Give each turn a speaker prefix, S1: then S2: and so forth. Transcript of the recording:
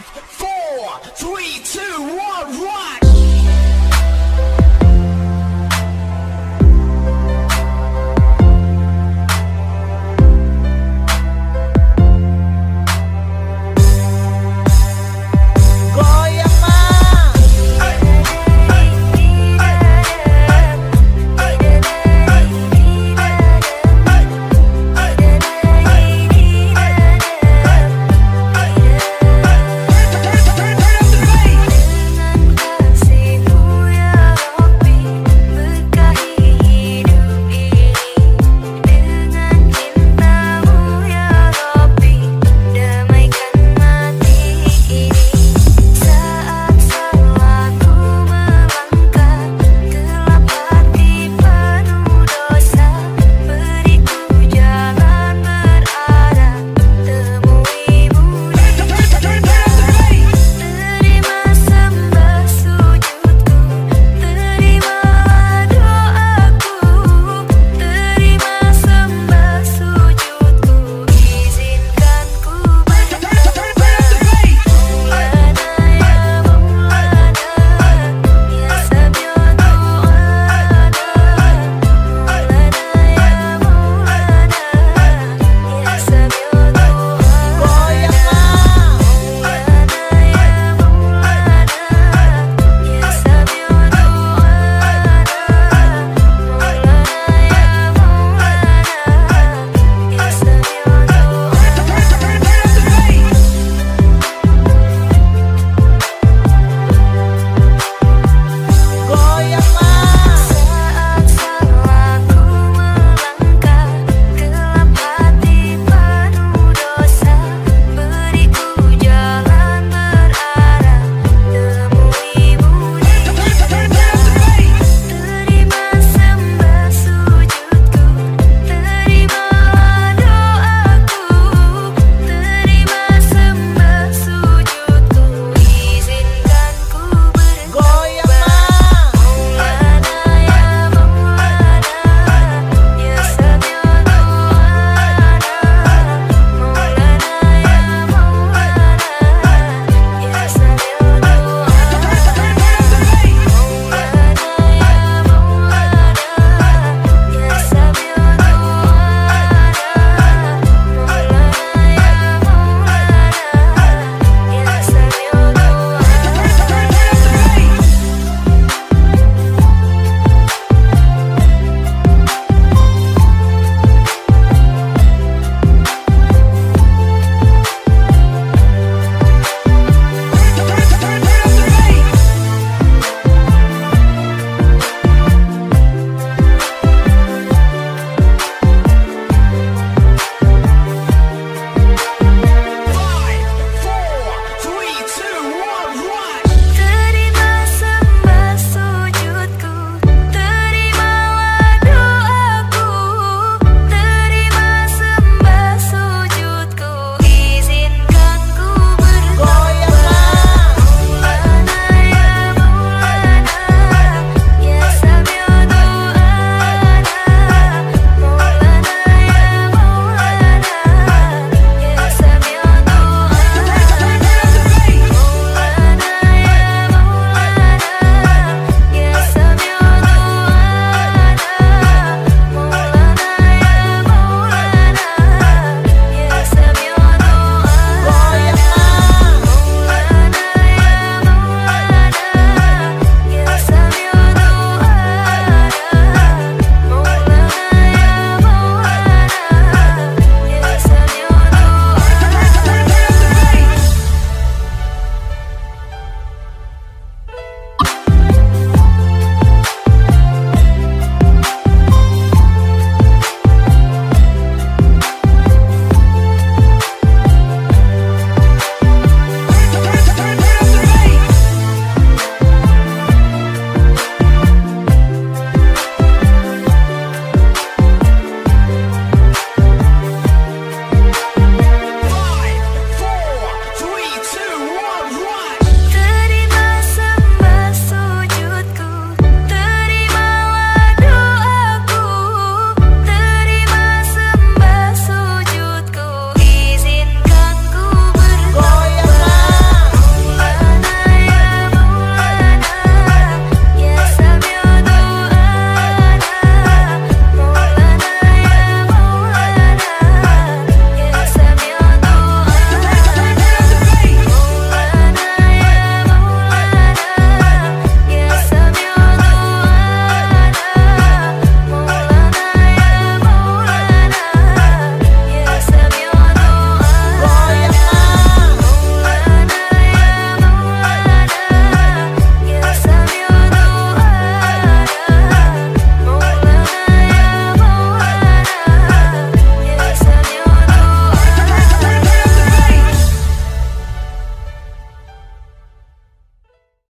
S1: Five, four, three, two.